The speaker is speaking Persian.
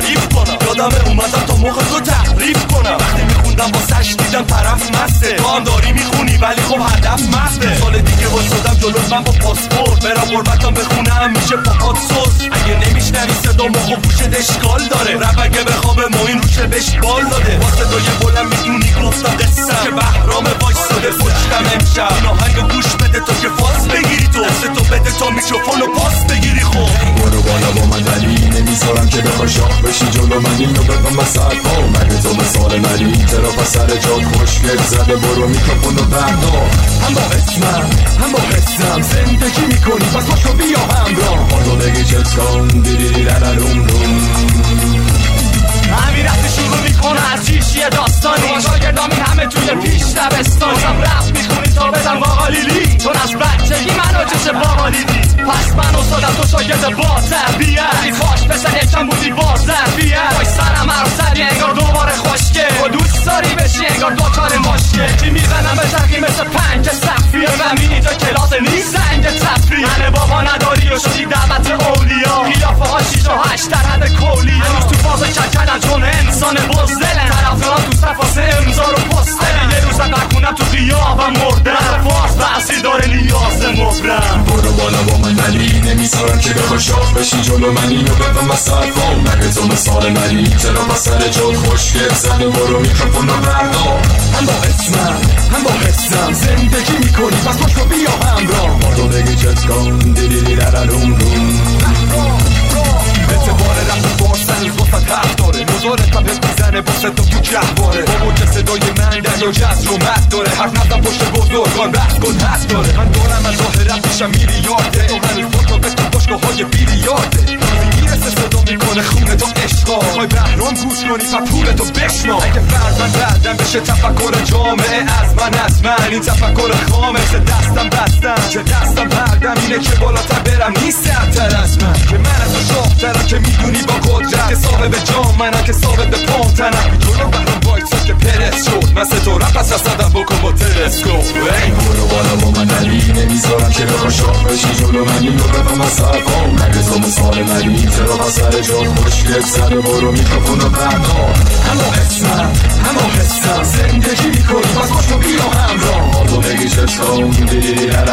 تعریف کنم. یادم اومدم تا موقع تو تعریف کنم. وقتی میخوندم واسش دیدم طرف مسته. تو هم داری می‌خونی ولی خب هدف مسته. سال دیگه با دادم جلو من با پاسپورت. برم قربتم بخونم میشه پاپات سس اگه نمیشنری صدا دشکال اشکال داره. رب اگه به موین روشه بهش بال داده. واسه دویه بلم می‌دونی گفتم قصم که بهرام ساده پشتم امشب. این رو بگم با سرپا مگه تو به سال مری این ترا سر جا خوشگل زده. برو میکروفون رو بردا هم با اسمم هم با قسم زندگی می‌کنی پس باشو بیا همراه. بازو بگی چت دیدی دیری لرلوم روم. همین رفت شروع می‌کنه از چیشی داستانی. شاگردام شاگردامی همه توی پیش دبستانی هم رفت می‌خونی تا بدم با لیلی. چون از بچگی منو چش باقا لیلی. پس من استادم تو شاگرد با تربیت خاش بسن یکم بودی بازم علی نمی‌ذارم که به خوشاب بشی. جلو من اینو ببم و صرفا مگه تو مثال منی؟ چرا با سر جا خوش زنه برو میکروفون رو بردا هم با اسمم هم با حسم زندگی می‌کنی. بس باش رو بیا هم را با تو بگی چت کن. دیدیدی لرلوم روم اعتبار رفت باشتن تو حق داره. نزارت هم حس می‌زنه. با تو که عقل و جز رو مست داره. حرف نزن پشت گفت کار بست کن هست داره من دارم از ظاهرت میشم میلیارده. تو همین فوتو بسن باشگاه های بیلیارده. می‌رسه صدا می‌کنه خونه تو عشقا خواهی بهرام گوش کنی و پول تو بشما اگه فرزند بردم بشه تفکر جامعه از من از من. این تفکر خامه سه دستم بستم. که دستم بردم اینه که بالاتر برم. نیست سرتر از من. که من از تو شافترم که می‌دونی با قدرت. که صاحب جام منم که صاحب پام تنم. وسط تو رقص رسدم بکن با تلسکوپ برو بالا با من علی نمی‌ذارم که بخوش بشی جلو منی این ببم از سرفام مگه تو منی چرا با سر جا مشکل سر برو میکروفون رو بردار همو حسم همو حسم زندگی می‌کنی باز باشو بیا همراه ما تو بگی چه هر